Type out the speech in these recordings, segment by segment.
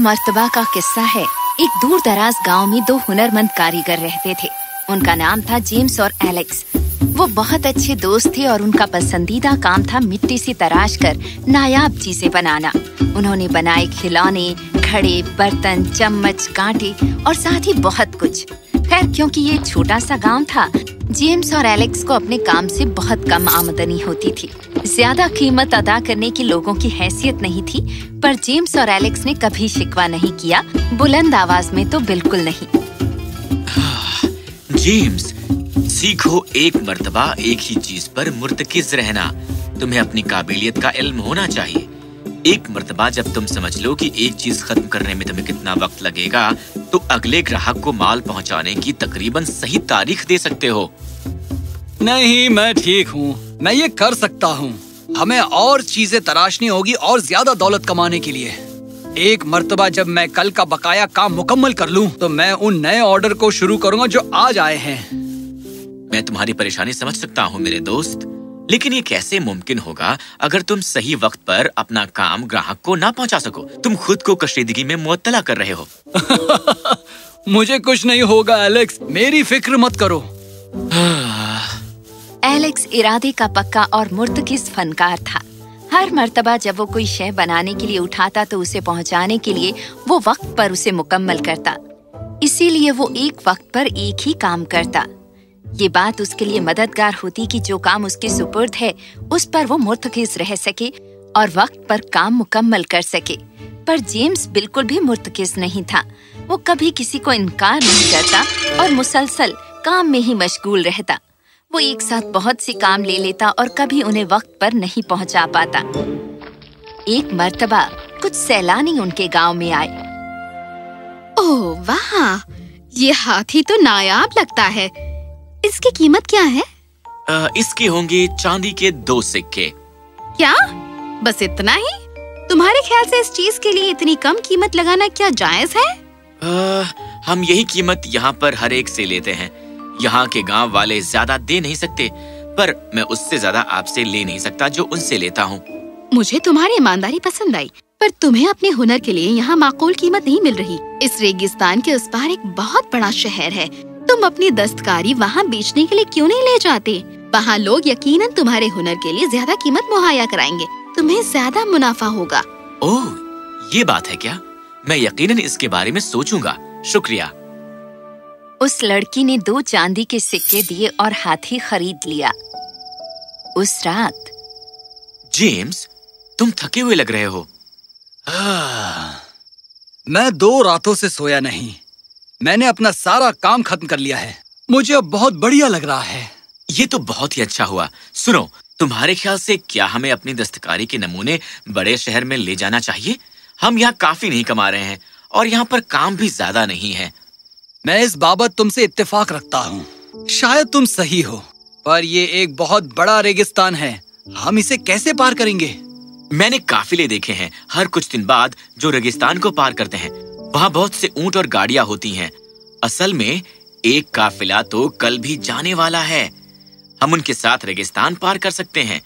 मर्तबा का किस्सा है। एक दूर दराज गाँव में दो हुनरमंद कारीगर रहते थे। उनका नाम था जेम्स और एलेक्स। वो बहुत अच्छे दोस्त थे और उनका पसंदीदा काम था मिट्टी से तराश कर नायाब चीज़ें बनाना। उन्होंने बनाए खिलौने, घड़े, बर्तन, चम्मच, कांटे और साथ ही बहुत कुछ। खैर, क्योंकि ये छोटा सा गाँव था जेम्स और एलेक्स को अपने काम से बहुत कम आमदनी होती थी। ज़्यादा कीमत अदा करने की लोगों की हैसियत नहीं थी, पर जेम्स और एलेक्स ने कभी शिकवा नहीं किया, बुलंद आवाज़ में तो बिल्कुल नहीं। जेम्स, सीखो एक मर्तबा, एक ही चीज़ पर मुर्तकिज रहना। तुम्हें अपनी काबिलियत का इल्म होना चाहिए। एक मर्तबा जब तुम समझ लो कि एक चीज़ खत्म करने में तुम्हें कितना वक्त लगेगा तो अगले ग्राहक को माल पहुँचाने की तकरीबन सही तारीख दे सकते हो। नहीं मैं ठीक हूँ। मैं ये कर सकता हूँ। हमें और चीज़ें तराशनी होगी और ज़्यादा दौलत कमाने के लिए। एक मर्तबा जब मैं कल का बकाया काम मुकम्मल कर लूँ तो मैं उन नए ऑर्डर को शुरू करूँगा जो आज आए हैं। मैं तुम्हारी परेशानी समझ सकता हूँ मेरे दोस्त। लेकिन ये कैसे मुमकिन होगा अगर तुम सही वक्त पर अपना काम ग्राहक को ना पहुँचा सको? तुम खुद को कशीदगी में मुअत्तला कर रहे हो। मुझे कुछ नहीं होगा एलेक्स। मेरी फ़िक्र मत करो। एलेक्स इरादे का पक्का और मुर्तकिस फनकार था। हर मर्तबा जब वो कोई शय बनाने के लिए उठाता तो उसे पहुँचाने के लिए वो वक्त पर उसे मुकम्मल करता। इसीलिए वो एक वक्त पर एक ही काम करता। ये बात उसके लिए मददगार होती कि जो काम उसके सुपुर्द है, उस पर वो मुर्तकिस रह सके और वक्त पर काम मुकम्मल कर सके। पर जेम्स बिल्कुल भी मुर्तकिस नहीं था। वो कभी किसी को इनकार नहीं करता और मुसलसल काम में ही मशगूल रहता। वो एक साथ बहुत सी काम ले लेता और कभी उन्हें वक्त पर नहीं पहुँचा पाता। एक मर्तबा कुछ सैलानी उनके गाँव में आए। ओह वाह! ये हाथी तो नायाब लगता है। इसकी कीमत क्या है? आ, इसकी होंगी चांदी के दो सिक्के। क्या? बस इतना ही? तुम्हारे ख्याल से इस चीज़ के लिए इतनी कम कीमत लगाना क्या जायज़ है? आ, हम यही कीमत यहाँ पर हर एक से लेते हैं। यहाँ के गाँव वाले ज़्यादा दे नहीं सकते पर मैं उससे ज़्यादा आपसे ले नहीं सकता जो उनसे लेता हूँ। मुझे तुम्हारी ईमानदारी पसंद आई पर तुम्हें अपने हुनर के लिए यहाँ माकूल कीमत नहीं मिल रही। इस रेगिस्तान के उस पार एक बहुत बड़ा शहर है। तुम अपनी दस्तकारी वहाँ बेचने के लिए क्यों नहीं ले जाते? वहाँ लोग यकीनन तुम्हारे हुनर के लिए ज़्यादा कीमत मुहैया कराएँगे। तुम्हें ज़्यादा मुनाफा होगा। ओह ये बात है क्या? मैं यकीनन इसके बारे में सोचूँगा। शुक्रिया। उस लड़की ने दो चांदी के सिक्के दिए और हाथी खरीद लिया। उस रात जेम्स तुम थके हुए लग रहे हो। आ, मैं दो रातों से सोया नहीं। मैंने अपना सारा काम खत्म कर लिया है। मुझे अब बहुत बढ़िया लग रहा है। ये तो बहुत ही अच्छा हुआ। सुनो तुम्हारे ख्याल से क्या हमें अपनी दस्तकारी के नमूने बड़े शहर में ले जाना चाहिए? हम यहाँ काफ़ी नहीं कमा रहे हैं और यहाँ पर काम भी ज़्यादा नहीं है। मैं इस बाबत तुमसे इत्तेफाक रखता हूँ। शायद तुम सही हो पर ये एक बहुत बड़ा रेगिस्तान है। हम इसे कैसे पार करेंगे? मैंने काफिले देखे हैं हर कुछ दिन बाद जो रेगिस्तान को पार करते हैं वहाँ बहुत से ऊँट और गाड़ियाँ होती हैं। असल में एक काफिला तो कल भी जाने वाला है। हम उनके साथ रेगिस्तान पार कर सकते हैं।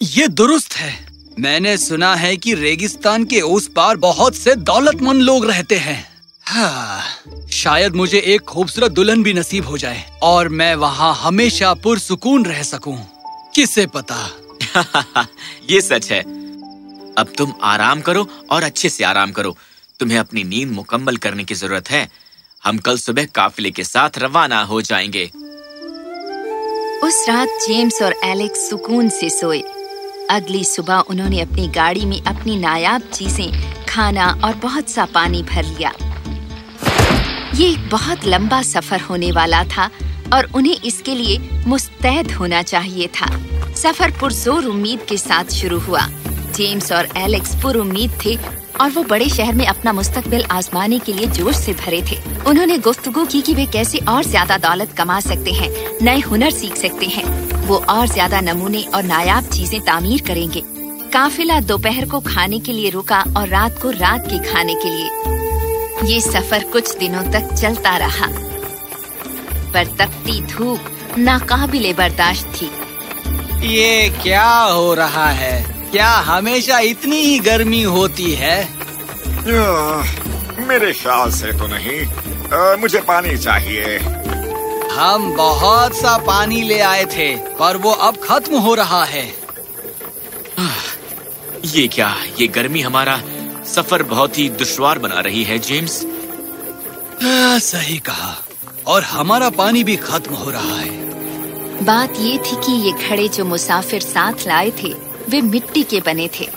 ये दुरुस्त है। मैंने सुना है कि रेगिस्तान के उस पार बहुत से दौलतमंद लोग रहते हैं। हाँ, शायद मुझे एक खूबसूरत दुल्हन भी नसीब हो जाए और मैं वहाँ हमेशा पुरसुकून रह सकूँ। किसे पता? ये सच है। अब तुम आराम करो और अच्छे से आराम करो। तुम्हें अपनी नींद मुकम्मल करने की ज़रूरत है। हम कल सुबह काफिले के साथ रवाना हो जाएँगे। उस रात जेम्स और एलेक्स सुकून से सोए। अगली सुबह उन्होंने अपनी गाड़ी में अपनी नायाब चीज़ें खाना और बहुत सा पानी भर लिया। ये एक बहुत लंबा सफ़र होने वाला था और उन्हें इसके लिए मुस्तैद होना चाहिए था। सफ़र पुरजोर उम्मीद के साथ शुरू हुआ। जेम्स और एलेक्स पुर उम्मीद थे और वो बड़े शहर में अपना मुस्तकबिल आजमाने के लिए जोश से भरे थे। उन्होंने गुफ्तगू की कि वे कैसे और ज़्यादा दौलत कमा सकते हैं, नए हुनर सीख सकते हैं। वो और ज़्यादा नमूने और नायाब चीज़ें तामीर करेंगे। काफिला दोपहर को खाने के लिए रुका और रात को रात के खाने के लिए ये सफ़र कुछ दिनों तक चलता रहा। पर तपती धूप नाकाबिले बर्दाश्त थी। ये क्या हो रहा है? क्या हमेशा इतनी ही गर्मी होती है? मेरे ख्याल से तो नहीं। आ, मुझे पानी चाहिए। हम बहुत सा पानी ले आए थे पर वो अब खत्म हो रहा है। ये क्या? ये गर्मी हमारा सफ़र बहुत ही दुश्वार बना रही है जेम्स। आ, सही कहा। और हमारा पानी भी खत्म हो रहा है। बात ये थी कि ये घड़े जो मुसाफिर साथ लाए थे वे मिट्टी के बने थे।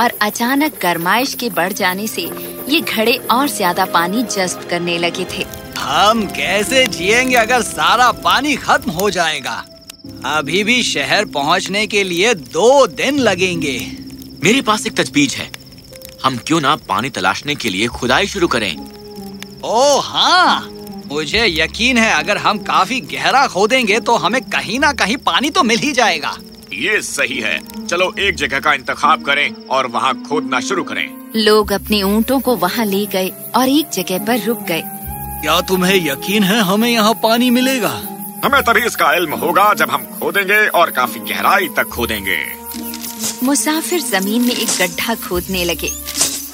और अचानक गरमाइश के बढ़ जाने से ये घड़े और ज़्यादा पानी जज्ब करने लगे थे। हम कैसे जिएँगे अगर सारा पानी खत्म हो जाएगा? अभी भी शहर पहुँचने के लिए दो दिन लगेंगे। मेरे पास एक तजबीज है। हम क्यों ना पानी तलाशने के लिए खुदाई शुरू करें? ओ हाँ। मुझे यकीन है अगर हम काफ़ी गहरा खोदेंगे तो हमें कहीं ना कहीं पानी तो मिल ही जाएगा। ये सही है। चलो एक जगह का इंतखाब करें और वहाँ खोदना शुरू करें। लोग अपने ऊँटों को वहाँ ले गए और एक जगह पर रुक गए। क्या तुम्हें यकीन है हमें यहाँ पानी मिलेगा? हमें तभी इसका इल्म होगा जब हम खोदेंगे और काफ़ी गहराई तक खोदेंगे। मुसाफिर ज़मीन में एक गड्ढा खोदने लगे।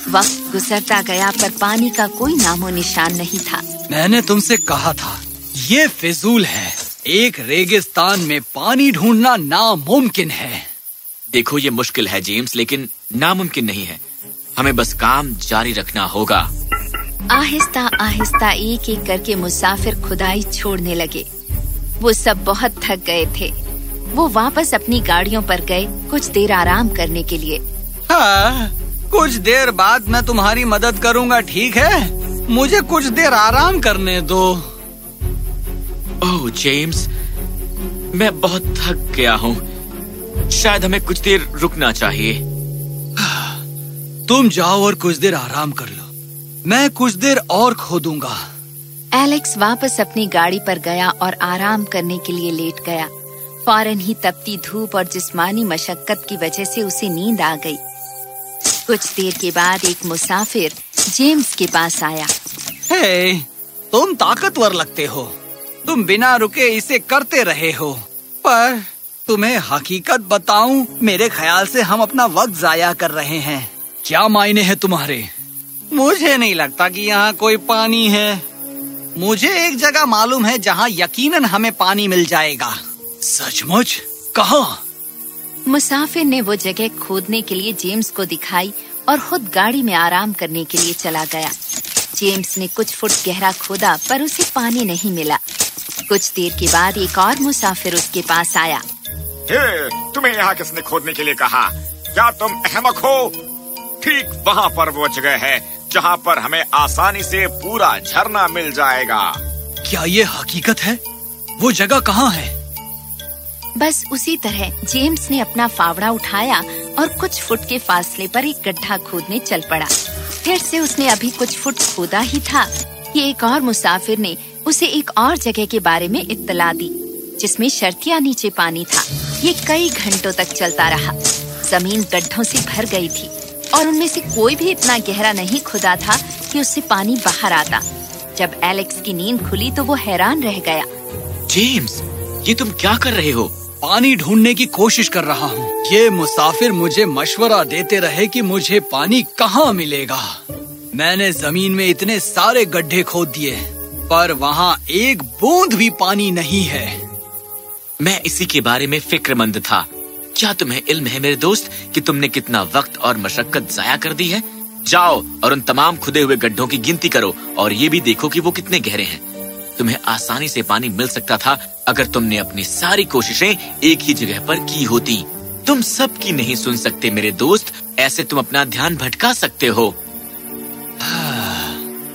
वक्त गुजरता गया पर पानी का कोई नामो निशान नहीं था। मैंने तुमसे कहा था ये फिजूल है। एक रेगिस्तान में पानी ढूंढना नामुमकिन है। देखो ये मुश्किल है जेम्स लेकिन नामुमकिन नहीं है। हमें बस काम जारी रखना होगा। आहिस्ता आहिस्ता एक एक करके मुसाफिर खुदाई छोड़ने लगे। वो सब बहुत थक गए थे। वो वापस अपनी गाड़ियों पर गए कुछ देर आराम करने के लिए। हाँ, कुछ देर बाद मैं तुम्हारी मदद करूँगा ठीक है? मुझे कुछ देर आराम करने दो। ओह जेम्स मैं बहुत थक गया हूँ। शायद हमें कुछ देर रुकना चाहिए। तुम जाओ और कुछ देर आराम कर लो। मैं कुछ देर और खोदूँगा। एलेक्स वापस अपनी गाड़ी पर गया और आराम करने के लिए लेट गया। फ़ौरन ही तपती धूप और जिस्मानी मशक्कत की वजह से उसे नींद आ गई। कुछ देर के बाद एक मुसाफिर जेम्स के पास आया। हे, तुम ताकतवर लगते हो। तुम बिना रुके इसे करते रहे हो। पर तुम्हें हकीकत बताऊँ मेरे ख्याल से हम अपना वक्त जाया कर रहे हैं। क्या मायने हैं तुम्हारे? मुझे नहीं लगता कि यहाँ कोई पानी है। मुझे एक जगह मालूम है जहाँ यकीनन हमें पानी मिल जाएगा। सचमुच? कहाँ? मुसाफिर ने वो जगह खोदने के लिए जेम्स को दिखाई और खुद गाड़ी में आराम करने के लिए चला गया। जेम्स ने कुछ फुट गहरा खोदा पर उसे पानी नहीं मिला। कुछ देर के बाद एक और मुसाफिर उसके पास आया। हे, तुम्हें यहाँ किसने खोदने के लिए कहा? क्या तुम अहमक हो? ठीक वहाँ पर वो जगह है जहाँ पर हमें आसानी से पूरा झरना मिल जाएगा। क्या ये हकीकत है? वो जगह कहाँ है? बस उसी तरह जेम्स ने अपना फावड़ा उठाया और कुछ फुट के फासले पर एक गड्ढा खोदने चल पड़ा। फिर से उसने अभी कुछ फुट खोदा ही था। कि एक और मुसाफिर ने उसे एक और जगह के बारे में इत्तला दी, जिसमें शर्तिया नीचे पानी था। ये कई घंटों तक चलता रहा। ज़मीन गड्ढों से भर गई थी और उनमें से कोई भी इतना गहरा नहीं खुदा था कि उससे पानी बाहर आता। जब एलेक्स की नींद खुली तो वो हैरान रह गया। जेम्स, ये तुम क्या कर रहे हो? पानी ढूँढने की कोशिश कर रहा हूँ। ये मुसाफिर मुझे मशवरा देते रहे कि मुझे पानी कहाँ मिलेगा। मैंने ज़मीन में इतने सारे गड्ढे खोद दिए, पर वहाँ एक बूंद भी पानी नहीं है। मैं इसी के बारे में फिक्रमंद था। क्या तुम्हें इल्म है मेरे दोस्त, कि तुमने कितना वक्त और मशक्कत जाया कर दी है? जाओ और उन तमाम खुदे हुए गड्ढों की गिनती करो, और ये भी देखो कि वो कितने गहरे हैं। तुम्हें आसानी से पानी मिल सकता था अगर तुमने अपनी सारी कोशिशें एक ही जगह पर की होती तुम सब की नहीं सुन सकते मेरे दोस्त ऐसे तुम अपना ध्यान भटका सकते हो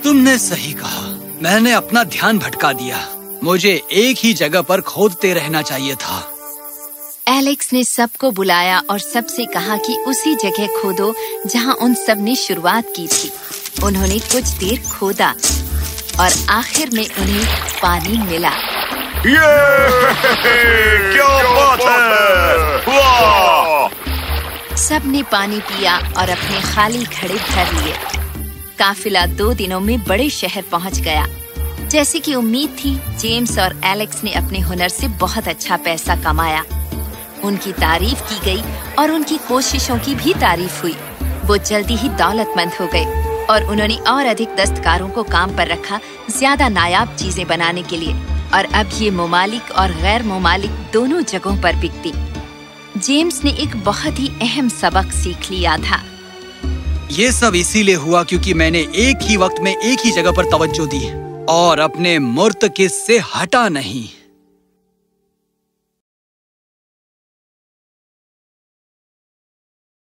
तुमने सही कहा। मैंने अपना ध्यान भटका दिया। मुझे एक ही जगह पर खोदते रहना चाहिए था। एलेक्स ने सबको बुलाया और सबसे कहा कि उसी जगह खोदो जहाँ उन सबने शुरुआत की थी। उन्होंने कुछ देर खोदा और आखिर में उन्हें पानी मिला। ये क्या बात है? वाह! सबने पानी पिया और अपने खाली घड़े भर लिए। काफिला दो दिनों में बड़े शहर पहुँच गया। जैसे कि उम्मीद थी जेम्स और एलेक्स ने अपने हुनर से बहुत अच्छा पैसा कमाया। उनकी तारीफ़ की गई और उनकी कोशिशों की भी तारीफ़ हुई। वो जल्दी ही दौलतमंद हो गए और उन्होंने और अधिक दस्तकारों को काम पर रखा ज़्यादा नायाब चीज़ें बनाने के लिए। और अब ये मुमालिक और गैर मुमालिक दोनों जगहों पर बिकती। जेम्स ने एक बहुत ही अहम सबक सीख लिया था। ये सब इसीलिए हुआ क्योंकि मैंने एक ही वक्त में एक ही जगह पर तवज्जो दी और अपने मुर्तकिस से हटा नहीं।